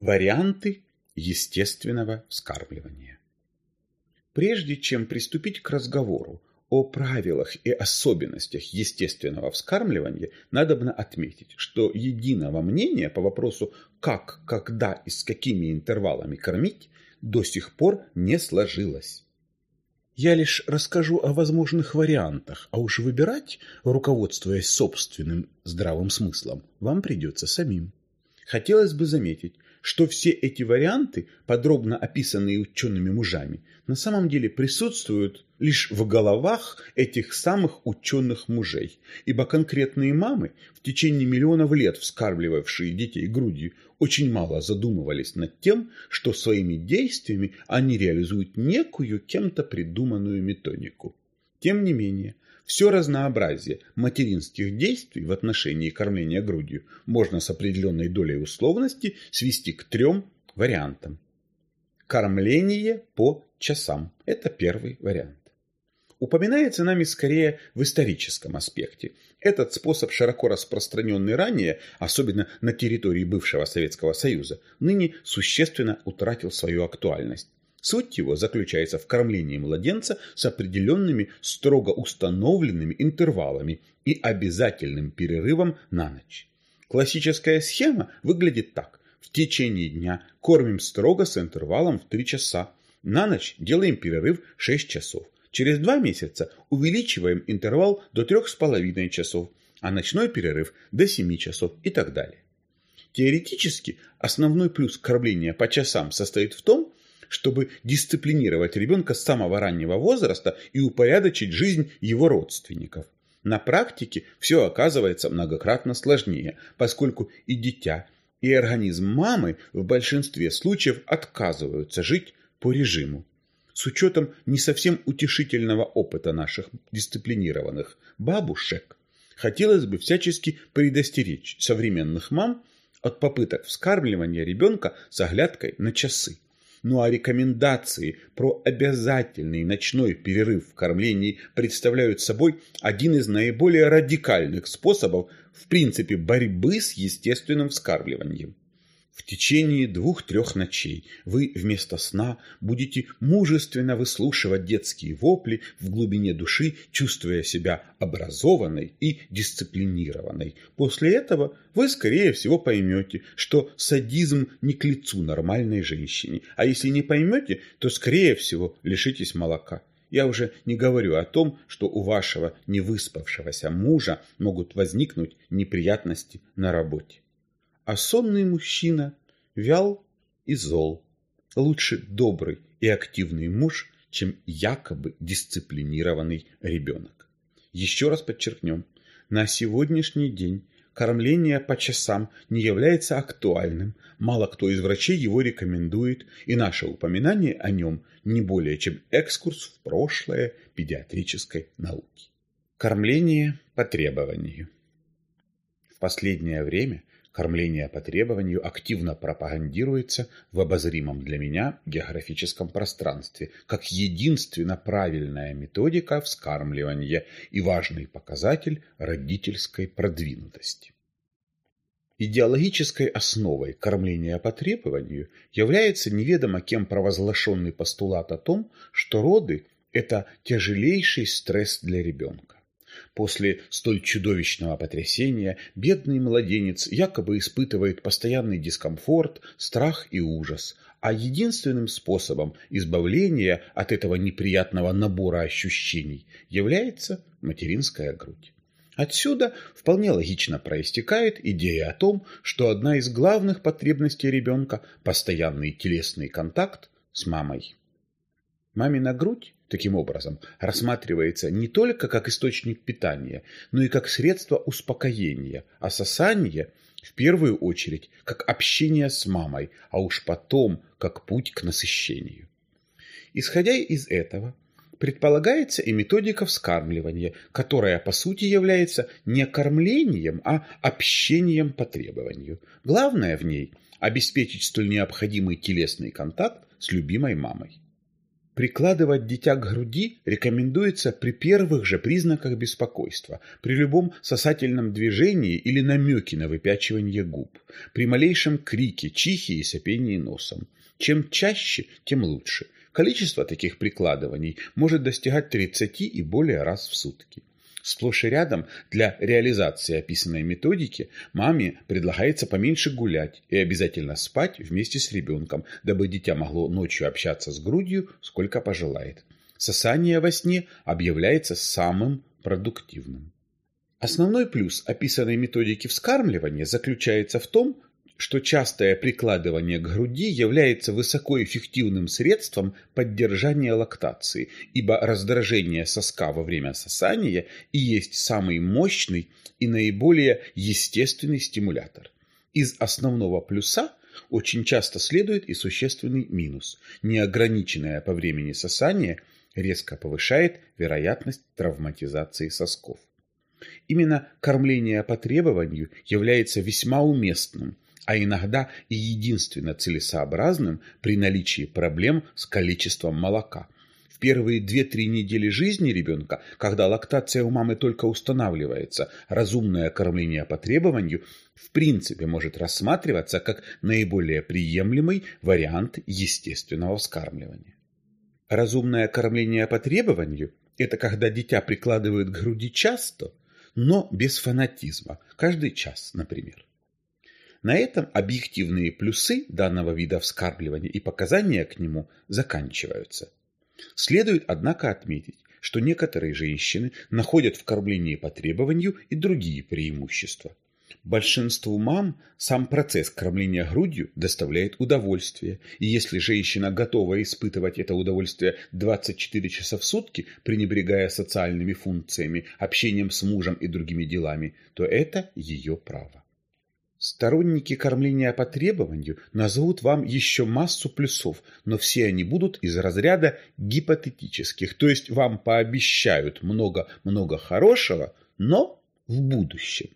Варианты естественного вскармливания. Прежде чем приступить к разговору о правилах и особенностях естественного вскармливания, надо бы отметить, что единого мнения по вопросу как, когда и с какими интервалами кормить до сих пор не сложилось. Я лишь расскажу о возможных вариантах, а уж выбирать, руководствуясь собственным здравым смыслом, вам придется самим. Хотелось бы заметить, что все эти варианты, подробно описанные учеными мужами, на самом деле присутствуют лишь в головах этих самых ученых мужей, ибо конкретные мамы, в течение миллионов лет вскармливавшие детей грудью, очень мало задумывались над тем, что своими действиями они реализуют некую кем-то придуманную методику. Тем не менее, все разнообразие материнских действий в отношении кормления грудью можно с определенной долей условности свести к трем вариантам. Кормление по часам – это первый вариант. Упоминается нами скорее в историческом аспекте. Этот способ, широко распространенный ранее, особенно на территории бывшего Советского Союза, ныне существенно утратил свою актуальность. Суть его заключается в кормлении младенца с определенными строго установленными интервалами и обязательным перерывом на ночь. Классическая схема выглядит так. В течение дня кормим строго с интервалом в 3 часа. На ночь делаем перерыв 6 часов. Через 2 месяца увеличиваем интервал до 3,5 часов, а ночной перерыв до 7 часов и так далее. Теоретически основной плюс кормления по часам состоит в том, чтобы дисциплинировать ребенка с самого раннего возраста и упорядочить жизнь его родственников. На практике все оказывается многократно сложнее, поскольку и дитя, и организм мамы в большинстве случаев отказываются жить по режиму. С учетом не совсем утешительного опыта наших дисциплинированных бабушек, хотелось бы всячески предостеречь современных мам от попыток вскармливания ребенка с оглядкой на часы. Ну а рекомендации про обязательный ночной перерыв в кормлении представляют собой один из наиболее радикальных способов в принципе борьбы с естественным вскармливанием. В течение двух-трех ночей вы вместо сна будете мужественно выслушивать детские вопли в глубине души, чувствуя себя образованной и дисциплинированной. После этого вы, скорее всего, поймете, что садизм не к лицу нормальной женщине. А если не поймете, то, скорее всего, лишитесь молока. Я уже не говорю о том, что у вашего невыспавшегося мужа могут возникнуть неприятности на работе а сонный мужчина вял и зол. Лучше добрый и активный муж, чем якобы дисциплинированный ребенок. Еще раз подчеркнем, на сегодняшний день кормление по часам не является актуальным, мало кто из врачей его рекомендует, и наше упоминание о нем не более чем экскурс в прошлое педиатрической науки. Кормление по требованию. В последнее время Кормление по требованию активно пропагандируется в обозримом для меня географическом пространстве как единственно правильная методика вскармливания и важный показатель родительской продвинутости. Идеологической основой кормления по требованию является неведомо кем провозглашенный постулат о том, что роды – это тяжелейший стресс для ребенка. После столь чудовищного потрясения бедный младенец якобы испытывает постоянный дискомфорт, страх и ужас, а единственным способом избавления от этого неприятного набора ощущений является материнская грудь. Отсюда вполне логично проистекает идея о том, что одна из главных потребностей ребенка – постоянный телесный контакт с мамой. Мамина грудь таким образом, рассматривается не только как источник питания, но и как средство успокоения, а сосание в первую очередь как общение с мамой, а уж потом как путь к насыщению. Исходя из этого, предполагается и методика вскармливания, которая по сути является не кормлением, а общением по требованию. Главное в ней – обеспечить столь необходимый телесный контакт с любимой мамой. Прикладывать дитя к груди рекомендуется при первых же признаках беспокойства, при любом сосательном движении или намеке на выпячивание губ, при малейшем крике, чихе и сопении носом. Чем чаще, тем лучше. Количество таких прикладываний может достигать 30 и более раз в сутки. Сплошь и рядом для реализации описанной методики маме предлагается поменьше гулять и обязательно спать вместе с ребенком, дабы дитя могло ночью общаться с грудью, сколько пожелает. Сосание во сне объявляется самым продуктивным. Основной плюс описанной методики вскармливания заключается в том, что частое прикладывание к груди является высокоэффективным средством поддержания лактации, ибо раздражение соска во время сосания и есть самый мощный и наиболее естественный стимулятор. Из основного плюса очень часто следует и существенный минус. Неограниченное по времени сосание резко повышает вероятность травматизации сосков. Именно кормление по требованию является весьма уместным – а иногда и единственно целесообразным при наличии проблем с количеством молока. В первые 2-3 недели жизни ребенка, когда лактация у мамы только устанавливается, разумное кормление по требованию в принципе может рассматриваться как наиболее приемлемый вариант естественного вскармливания. Разумное кормление по требованию – это когда дитя прикладывают к груди часто, но без фанатизма, каждый час, например. На этом объективные плюсы данного вида вскармливания и показания к нему заканчиваются. Следует, однако, отметить, что некоторые женщины находят в кормлении по требованию и другие преимущества. Большинству мам сам процесс кормления грудью доставляет удовольствие, и если женщина готова испытывать это удовольствие 24 часа в сутки, пренебрегая социальными функциями, общением с мужем и другими делами, то это ее право. Сторонники кормления по требованию назовут вам еще массу плюсов, но все они будут из разряда гипотетических, то есть вам пообещают много-много хорошего, но в будущем.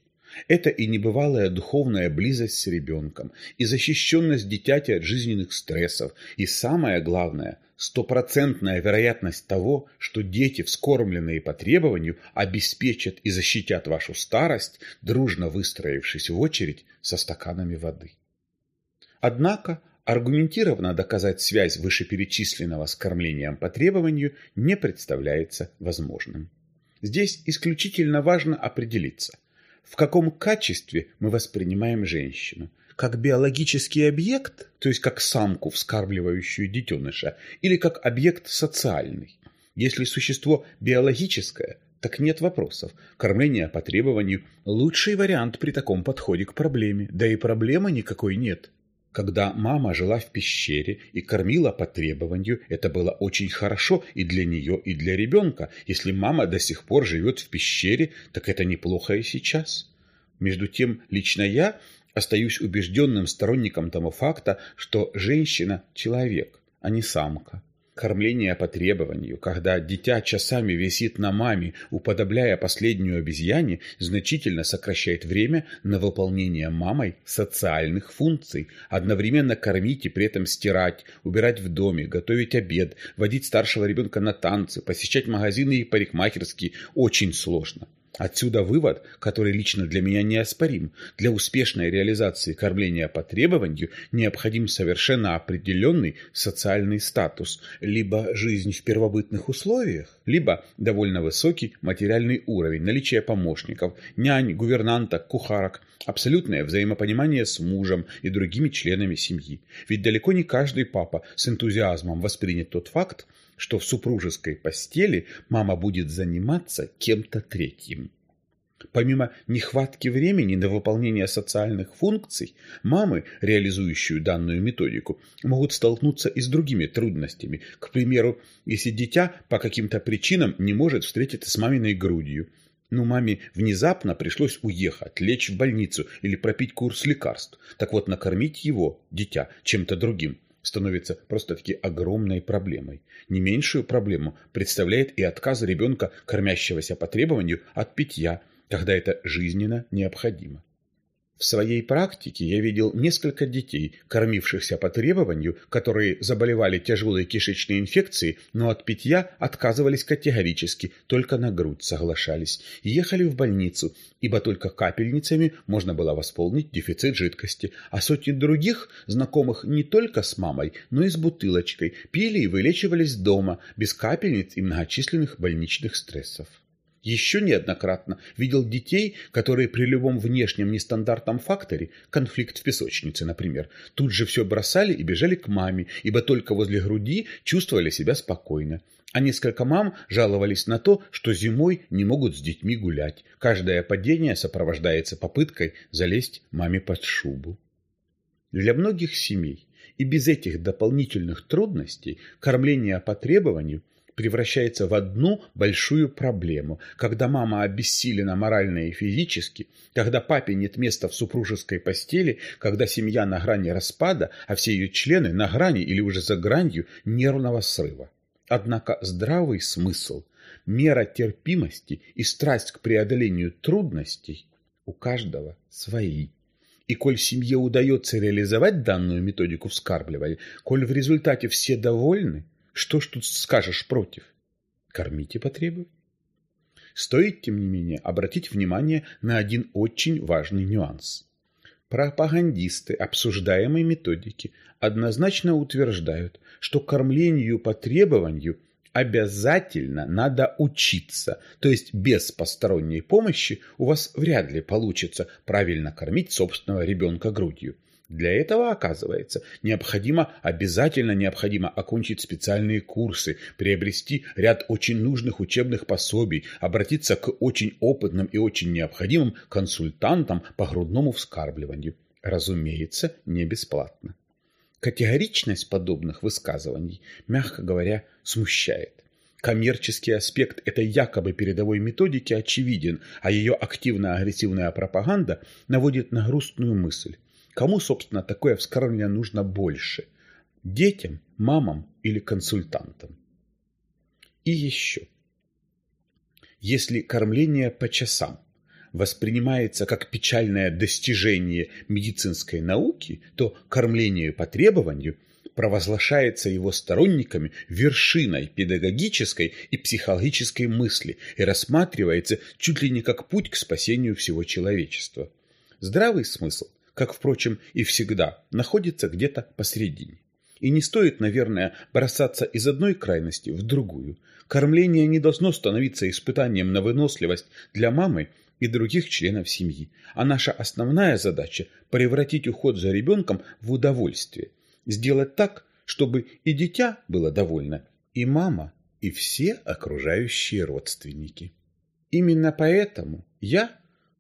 Это и небывалая духовная близость с ребенком, и защищенность дитяти от жизненных стрессов, и самое главное – стопроцентная вероятность того, что дети, вскормленные по требованию, обеспечат и защитят вашу старость, дружно выстроившись в очередь со стаканами воды. Однако аргументированно доказать связь вышеперечисленного с кормлением по требованию не представляется возможным. Здесь исключительно важно определиться, в каком качестве мы воспринимаем женщину – как биологический объект, то есть как самку, вскармливающую детеныша, или как объект социальный. Если существо биологическое, так нет вопросов. Кормление по требованию – лучший вариант при таком подходе к проблеме, да и проблемы никакой нет. Когда мама жила в пещере и кормила по требованию, это было очень хорошо и для нее, и для ребенка. Если мама до сих пор живет в пещере, так это неплохо и сейчас. Между тем, лично я остаюсь убежденным сторонником того факта, что женщина – человек, а не самка. Кормление по требованию, когда дитя часами висит на маме, уподобляя последнюю обезьяне, значительно сокращает время на выполнение мамой социальных функций. Одновременно кормить и при этом стирать, убирать в доме, готовить обед, водить старшего ребенка на танцы, посещать магазины и парикмахерские очень сложно. Отсюда вывод, который лично для меня неоспорим. Для успешной реализации кормления по требованию необходим совершенно определенный социальный статус, либо жизнь в первобытных условиях, либо довольно высокий материальный уровень, наличие помощников, нянь, гувернанток, кухарок, абсолютное взаимопонимание с мужем и другими членами семьи. Ведь далеко не каждый папа с энтузиазмом воспринят тот факт, что в супружеской постели мама будет заниматься кем-то третьим. Помимо нехватки времени на выполнение социальных функций, мамы, реализующие данную методику, могут столкнуться и с другими трудностями. К примеру, если дитя по каким-то причинам не может встретиться с маминой грудью, ну, маме внезапно пришлось уехать, лечь в больницу или пропить курс лекарств. Так вот, накормить его, дитя, чем-то другим становится просто-таки огромной проблемой. Не меньшую проблему представляет и отказ ребенка, кормящегося по требованию, от питья, когда это жизненно необходимо. В своей практике я видел несколько детей, кормившихся по требованию, которые заболевали тяжелой кишечной инфекцией, но от питья отказывались категорически, только на грудь соглашались, ехали в больницу, ибо только капельницами можно было восполнить дефицит жидкости, а сотни других, знакомых не только с мамой, но и с бутылочкой, пили и вылечивались дома, без капельниц и многочисленных больничных стрессов. Еще неоднократно видел детей, которые при любом внешнем нестандартном факторе, конфликт в песочнице, например, тут же все бросали и бежали к маме, ибо только возле груди чувствовали себя спокойно. А несколько мам жаловались на то, что зимой не могут с детьми гулять. Каждое падение сопровождается попыткой залезть маме под шубу. Для многих семей и без этих дополнительных трудностей кормление по требованию – превращается в одну большую проблему, когда мама обессилена морально и физически, когда папе нет места в супружеской постели, когда семья на грани распада, а все ее члены на грани или уже за гранью нервного срыва. Однако здравый смысл, мера терпимости и страсть к преодолению трудностей у каждого свои. И коль семье удается реализовать данную методику вскармливания, коль в результате все довольны, что ж тут скажешь против? Кормите по требованию. Стоит, тем не менее, обратить внимание на один очень важный нюанс. Пропагандисты обсуждаемой методики однозначно утверждают, что кормлению по требованию обязательно надо учиться, то есть без посторонней помощи у вас вряд ли получится правильно кормить собственного ребенка грудью. Для этого, оказывается, необходимо, обязательно необходимо окончить специальные курсы, приобрести ряд очень нужных учебных пособий, обратиться к очень опытным и очень необходимым консультантам по грудному вскармливанию. Разумеется, не бесплатно. Категоричность подобных высказываний, мягко говоря, смущает. Коммерческий аспект этой якобы передовой методики очевиден, а ее активно-агрессивная пропаганда наводит на грустную мысль. Кому, собственно, такое вскармливание нужно больше? Детям, мамам или консультантам? И еще. Если кормление по часам воспринимается как печальное достижение медицинской науки, то кормление по требованию провозглашается его сторонниками вершиной педагогической и психологической мысли и рассматривается чуть ли не как путь к спасению всего человечества. Здравый смысл как, впрочем, и всегда, находится где-то посередине. И не стоит, наверное, бросаться из одной крайности в другую. Кормление не должно становиться испытанием на выносливость для мамы и других членов семьи. А наша основная задача – превратить уход за ребенком в удовольствие. Сделать так, чтобы и дитя было довольно, и мама, и все окружающие родственники. Именно поэтому я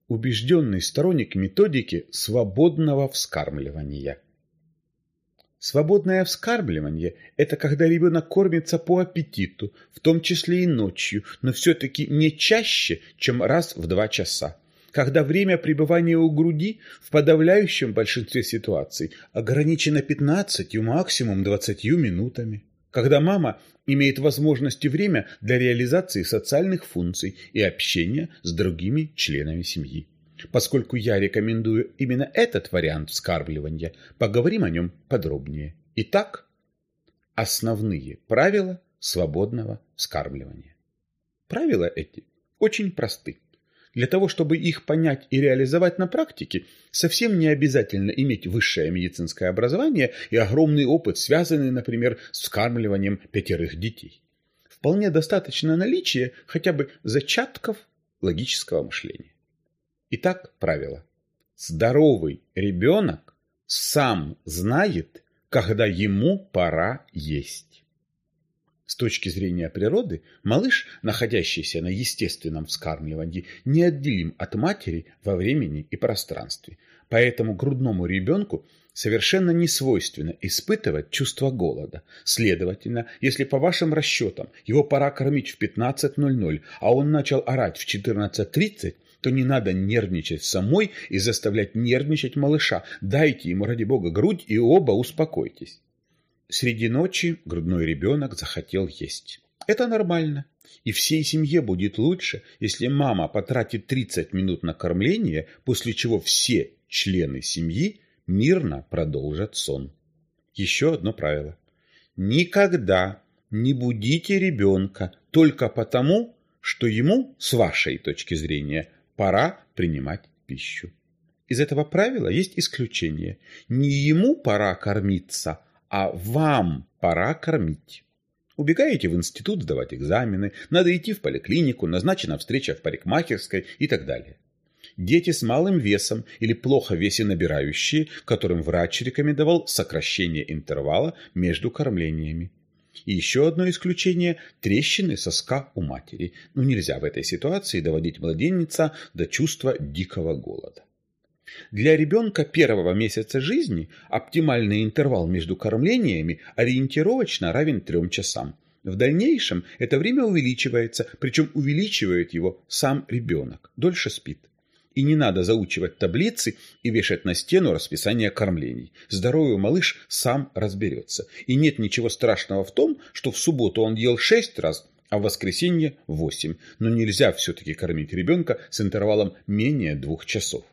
убежденный сторонник методики свободного вскармливания. Свободное вскармливание – это когда ребенок кормится по аппетиту, в том числе и ночью, но все-таки не чаще, чем раз в два часа. Когда время пребывания у груди в подавляющем большинстве ситуаций ограничено 15, максимум 20 минутами когда мама имеет возможность и время для реализации социальных функций и общения с другими членами семьи. Поскольку я рекомендую именно этот вариант вскармливания, поговорим о нем подробнее. Итак, основные правила свободного вскармливания. Правила эти очень просты. Для того, чтобы их понять и реализовать на практике, совсем не обязательно иметь высшее медицинское образование и огромный опыт, связанный, например, с вскармливанием пятерых детей. Вполне достаточно наличия хотя бы зачатков логического мышления. Итак, правило. Здоровый ребенок сам знает, когда ему пора есть. С точки зрения природы, малыш, находящийся на естественном вскармливании, неотделим от матери во времени и пространстве. Поэтому грудному ребенку совершенно не свойственно испытывать чувство голода. Следовательно, если по вашим расчетам его пора кормить в 15.00, а он начал орать в 14.30, то не надо нервничать самой и заставлять нервничать малыша. Дайте ему, ради бога, грудь и оба успокойтесь. Среди ночи грудной ребенок захотел есть. Это нормально. И всей семье будет лучше, если мама потратит 30 минут на кормление, после чего все члены семьи мирно продолжат сон. Еще одно правило. Никогда не будите ребенка только потому, что ему, с вашей точки зрения, пора принимать пищу. Из этого правила есть исключение. Не ему пора кормиться, а вам пора кормить. Убегаете в институт сдавать экзамены, надо идти в поликлинику, назначена встреча в парикмахерской и так далее. Дети с малым весом или плохо весенабирающие, которым врач рекомендовал сокращение интервала между кормлениями. И еще одно исключение – трещины соска у матери. Ну нельзя в этой ситуации доводить младенца до чувства дикого голода. Для ребенка первого месяца жизни оптимальный интервал между кормлениями ориентировочно равен 3 часам. В дальнейшем это время увеличивается, причем увеличивает его сам ребенок, дольше спит. И не надо заучивать таблицы и вешать на стену расписание кормлений. Здоровый малыш сам разберется. И нет ничего страшного в том, что в субботу он ел 6 раз, а в воскресенье 8. Но нельзя все-таки кормить ребенка с интервалом менее двух часов.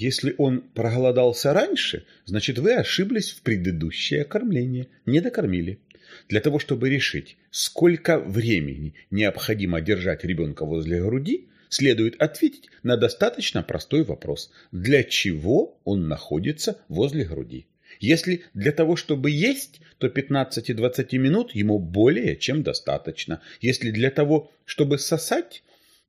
Если он проголодался раньше, значит вы ошиблись в предыдущее кормление, не докормили. Для того, чтобы решить, сколько времени необходимо держать ребенка возле груди, следует ответить на достаточно простой вопрос. Для чего он находится возле груди? Если для того, чтобы есть, то 15-20 минут ему более чем достаточно. Если для того, чтобы сосать,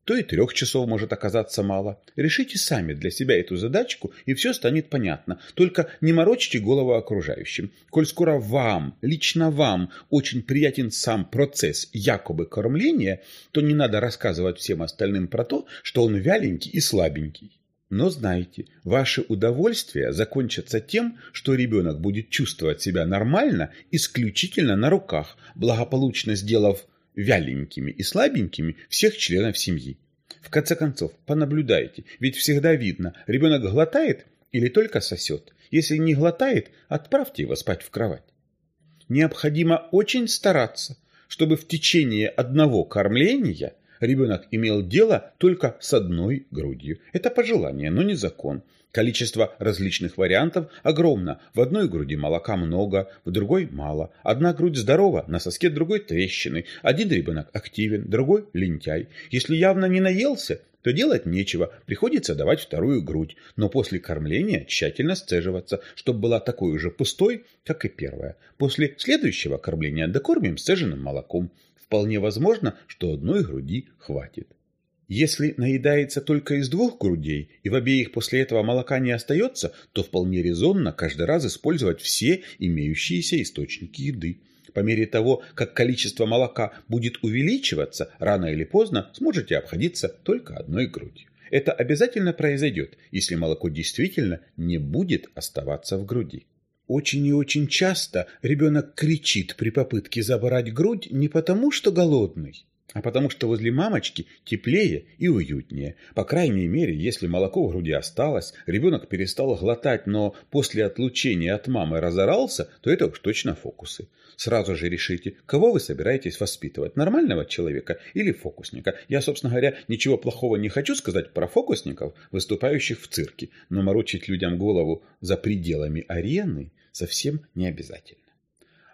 то и трех часов может оказаться мало. Решите сами для себя эту задачку, и все станет понятно. Только не морочьте голову окружающим. Коль скоро вам, лично вам, очень приятен сам процесс якобы кормления, то не надо рассказывать всем остальным про то, что он вяленький и слабенький. Но знайте, ваше удовольствие закончится тем, что ребенок будет чувствовать себя нормально исключительно на руках, благополучно сделав вяленькими и слабенькими всех членов семьи. В конце концов, понаблюдайте, ведь всегда видно, ребенок глотает или только сосет. Если не глотает, отправьте его спать в кровать. Необходимо очень стараться, чтобы в течение одного кормления ребенок имел дело только с одной грудью. Это пожелание, но не закон. Количество различных вариантов огромно. В одной груди молока много, в другой мало. Одна грудь здорова, на соске другой трещины. Один ребенок активен, другой лентяй. Если явно не наелся, то делать нечего, приходится давать вторую грудь, но после кормления тщательно сцеживаться, чтобы была такой же пустой, как и первая. После следующего кормления докормим сцеженным молоком. Вполне возможно, что одной груди хватит. Если наедается только из двух грудей, и в обеих после этого молока не остается, то вполне резонно каждый раз использовать все имеющиеся источники еды. По мере того, как количество молока будет увеличиваться, рано или поздно сможете обходиться только одной грудью. Это обязательно произойдет, если молоко действительно не будет оставаться в груди. Очень и очень часто ребенок кричит при попытке забрать грудь не потому, что голодный, а потому что возле мамочки теплее и уютнее. По крайней мере, если молоко в груди осталось, ребенок перестал глотать, но после отлучения от мамы разорался, то это уж точно фокусы. Сразу же решите, кого вы собираетесь воспитывать, нормального человека или фокусника. Я, собственно говоря, ничего плохого не хочу сказать про фокусников, выступающих в цирке, но морочить людям голову за пределами арены совсем не обязательно.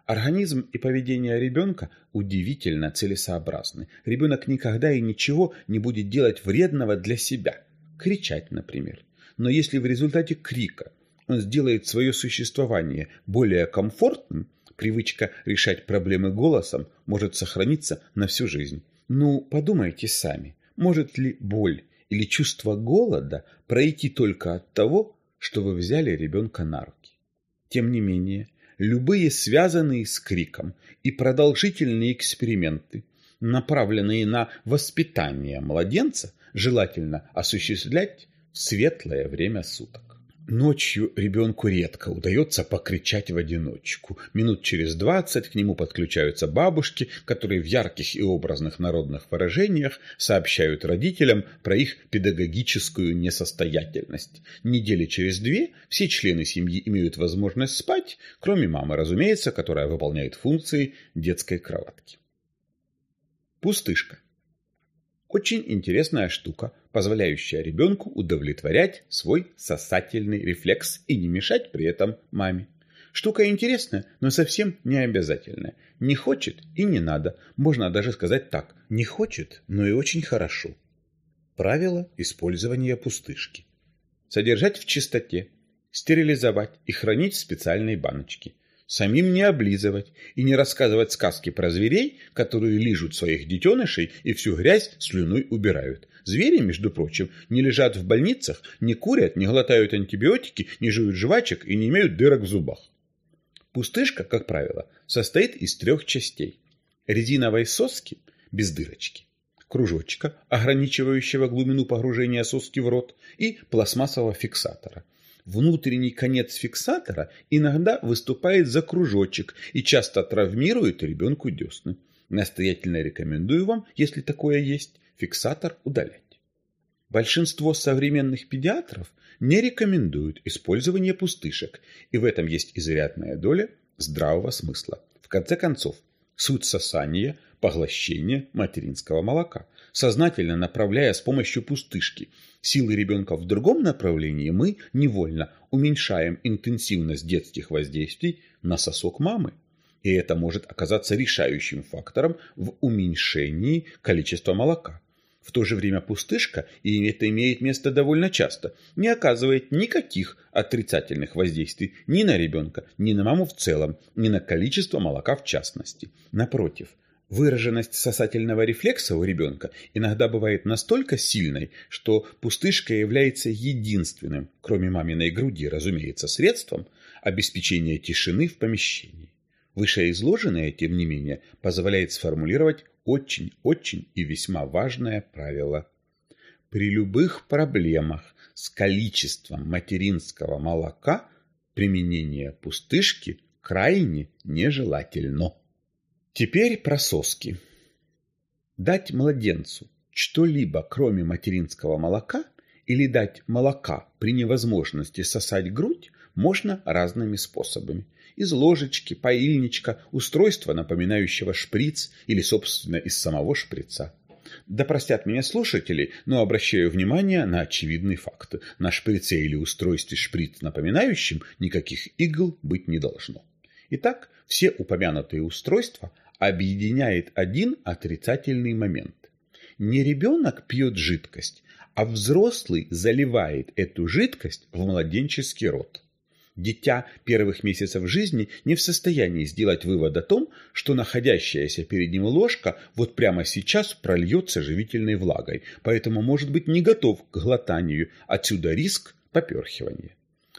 Организм и поведение ребенка удивительно целесообразны. Ребенок никогда и ничего не будет делать вредного для себя. Кричать, например. Но если в результате крика он сделает свое существование более комфортным, привычка решать проблемы голосом может сохраниться на всю жизнь. Ну, подумайте сами, может ли боль или чувство голода пройти только от того, что вы взяли ребенка на руки? Тем не менее, любые связанные с криком и продолжительные эксперименты, направленные на воспитание младенца, желательно осуществлять в светлое время суток. Ночью ребенку редко удается покричать в одиночку. Минут через двадцать к нему подключаются бабушки, которые в ярких и образных народных выражениях сообщают родителям про их педагогическую несостоятельность. Недели через две все члены семьи имеют возможность спать, кроме мамы, разумеется, которая выполняет функции детской кроватки. Пустышка. Очень интересная штука, позволяющая ребенку удовлетворять свой сосательный рефлекс и не мешать при этом маме. Штука интересная, но совсем не обязательная. Не хочет и не надо. Можно даже сказать так. Не хочет, но и очень хорошо. Правило использования пустышки. Содержать в чистоте, стерилизовать и хранить в специальной баночке. Самим не облизывать и не рассказывать сказки про зверей, которые лижут своих детенышей и всю грязь слюной убирают. Звери, между прочим, не лежат в больницах, не курят, не глотают антибиотики, не жуют жвачек и не имеют дырок в зубах. Пустышка, как правило, состоит из трех частей. Резиновой соски без дырочки, кружочка, ограничивающего глубину погружения соски в рот, и пластмассового фиксатора. Внутренний конец фиксатора иногда выступает за кружочек и часто травмирует ребенку десны. Настоятельно рекомендую вам, если такое есть, фиксатор удалять. Большинство современных педиатров не рекомендуют использование пустышек, и в этом есть изрядная доля здравого смысла. В конце концов, суть сосания – поглощение материнского молока. Сознательно направляя с помощью пустышки силы ребенка в другом направлении, мы невольно уменьшаем интенсивность детских воздействий на сосок мамы. И это может оказаться решающим фактором в уменьшении количества молока. В то же время пустышка, и это имеет место довольно часто, не оказывает никаких отрицательных воздействий ни на ребенка, ни на маму в целом, ни на количество молока в частности. Напротив, выраженность сосательного рефлекса у ребенка иногда бывает настолько сильной, что пустышка является единственным, кроме маминой груди, разумеется, средством обеспечения тишины в помещении. Вышеизложенное, тем не менее, позволяет сформулировать очень-очень и весьма важное правило. При любых проблемах с количеством материнского молока применение пустышки крайне нежелательно. Теперь про соски. Дать младенцу что-либо, кроме материнского молока, или дать молока при невозможности сосать грудь, можно разными способами из ложечки, паильничка, устройства, напоминающего шприц или, собственно, из самого шприца. Да простят меня слушатели, но обращаю внимание на очевидный факт. На шприце или устройстве шприц напоминающим никаких игл быть не должно. Итак, все упомянутые устройства объединяет один отрицательный момент. Не ребенок пьет жидкость, а взрослый заливает эту жидкость в младенческий рот. Дитя первых месяцев жизни не в состоянии сделать вывод о том, что находящаяся перед ним ложка вот прямо сейчас прольется живительной влагой, поэтому может быть не готов к глотанию, отсюда риск поперхивания.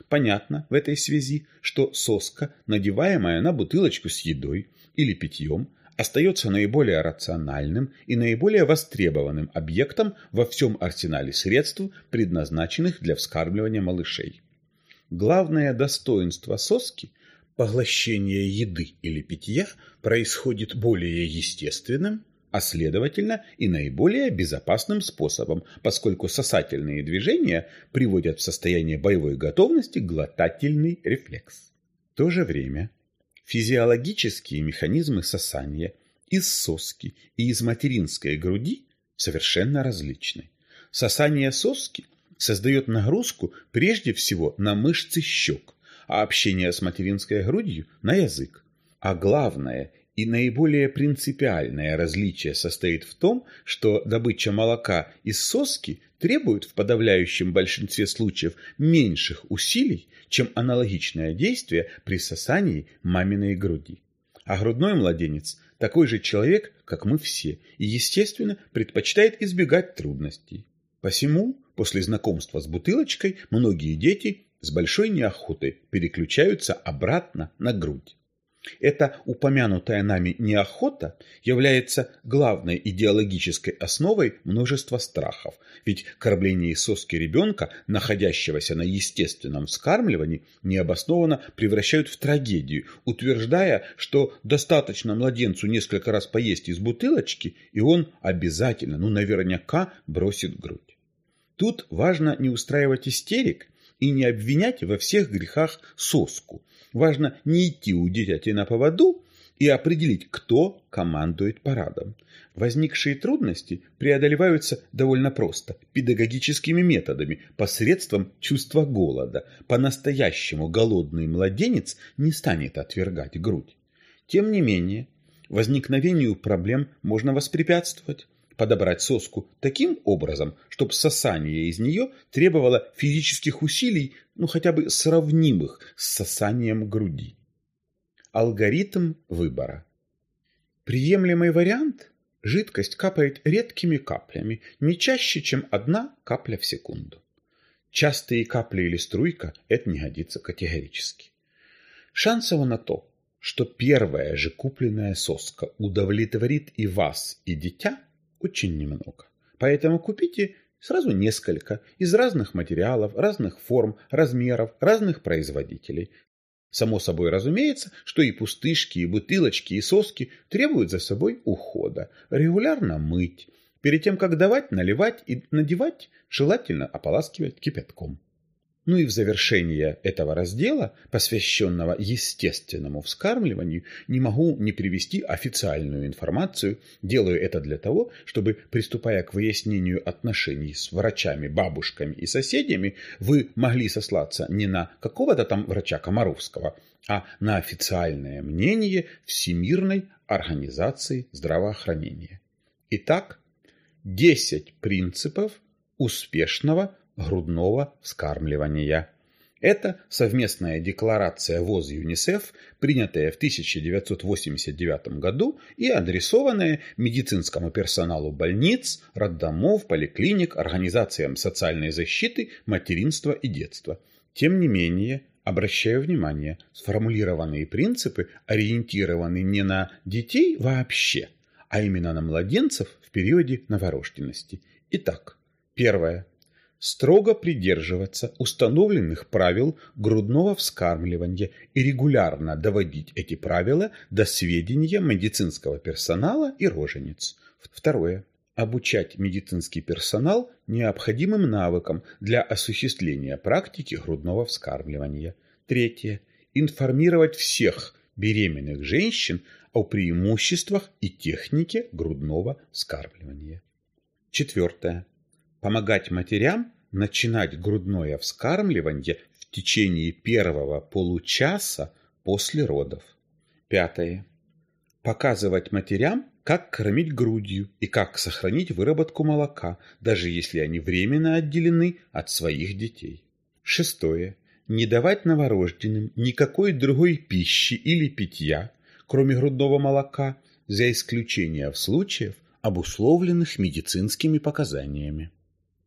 Понятно в этой связи, что соска, надеваемая на бутылочку с едой или питьем, остается наиболее рациональным и наиболее востребованным объектом во всем арсенале средств, предназначенных для вскармливания малышей. Главное достоинство соски – поглощение еды или питья происходит более естественным, а следовательно и наиболее безопасным способом, поскольку сосательные движения приводят в состояние боевой готовности глотательный рефлекс. В то же время физиологические механизмы сосания из соски и из материнской груди совершенно различны. Сосание соски – создает нагрузку прежде всего на мышцы щек, а общение с материнской грудью – на язык. А главное и наиболее принципиальное различие состоит в том, что добыча молока из соски требует в подавляющем большинстве случаев меньших усилий, чем аналогичное действие при сосании маминой груди. А грудной младенец – такой же человек, как мы все, и, естественно, предпочитает избегать трудностей. Посему После знакомства с бутылочкой многие дети с большой неохотой переключаются обратно на грудь. Эта упомянутая нами неохота является главной идеологической основой множества страхов, ведь кормление соски ребенка, находящегося на естественном вскармливании, необоснованно превращают в трагедию, утверждая, что достаточно младенцу несколько раз поесть из бутылочки, и он обязательно, ну наверняка, бросит грудь. Тут важно не устраивать истерик и не обвинять во всех грехах соску. Важно не идти у дитяти на поводу и определить, кто командует парадом. Возникшие трудности преодолеваются довольно просто, педагогическими методами, посредством чувства голода. По-настоящему голодный младенец не станет отвергать грудь. Тем не менее, возникновению проблем можно воспрепятствовать подобрать соску таким образом, чтобы сосание из нее требовало физических усилий, ну хотя бы сравнимых с сосанием груди. Алгоритм выбора. Приемлемый вариант – жидкость капает редкими каплями, не чаще, чем одна капля в секунду. Частые капли или струйка – это не годится категорически. Шансов на то, что первая же купленная соска удовлетворит и вас, и дитя, очень немного. Поэтому купите сразу несколько из разных материалов, разных форм, размеров, разных производителей. Само собой разумеется, что и пустышки, и бутылочки, и соски требуют за собой ухода. Регулярно мыть. Перед тем, как давать, наливать и надевать, желательно ополаскивать кипятком. Ну и в завершение этого раздела, посвященного естественному вскармливанию, не могу не привести официальную информацию. Делаю это для того, чтобы, приступая к выяснению отношений с врачами, бабушками и соседями, вы могли сослаться не на какого-то там врача Комаровского, а на официальное мнение Всемирной организации здравоохранения. Итак, 10 принципов успешного грудного вскармливания. Это совместная декларация ВОЗ ЮНИСЕФ, принятая в 1989 году и адресованная медицинскому персоналу больниц, роддомов, поликлиник, организациям социальной защиты, материнства и детства. Тем не менее, обращаю внимание, сформулированные принципы ориентированы не на детей вообще, а именно на младенцев в периоде новорожденности. Итак, первое строго придерживаться установленных правил грудного вскармливания и регулярно доводить эти правила до сведения медицинского персонала и рожениц. Второе. Обучать медицинский персонал необходимым навыкам для осуществления практики грудного вскармливания. Третье. Информировать всех беременных женщин о преимуществах и технике грудного вскармливания. Четвертое помогать матерям начинать грудное вскармливание в течение первого получаса после родов. Пятое. Показывать матерям, как кормить грудью и как сохранить выработку молока, даже если они временно отделены от своих детей. Шестое. Не давать новорожденным никакой другой пищи или питья, кроме грудного молока, за исключением случаев, обусловленных медицинскими показаниями.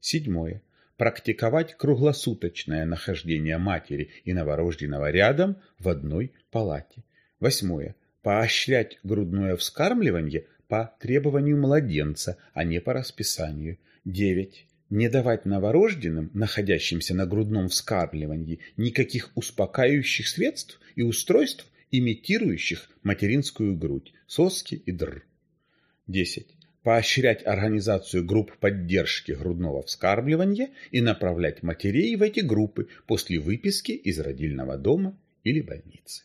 Седьмое. Практиковать круглосуточное нахождение матери и новорожденного рядом в одной палате. Восьмое. Поощрять грудное вскармливание по требованию младенца, а не по расписанию. Девять. Не давать новорожденным, находящимся на грудном вскармливании, никаких успокаивающих средств и устройств, имитирующих материнскую грудь, соски и др. Десять поощрять организацию групп поддержки грудного вскармливания и направлять матерей в эти группы после выписки из родильного дома или больницы.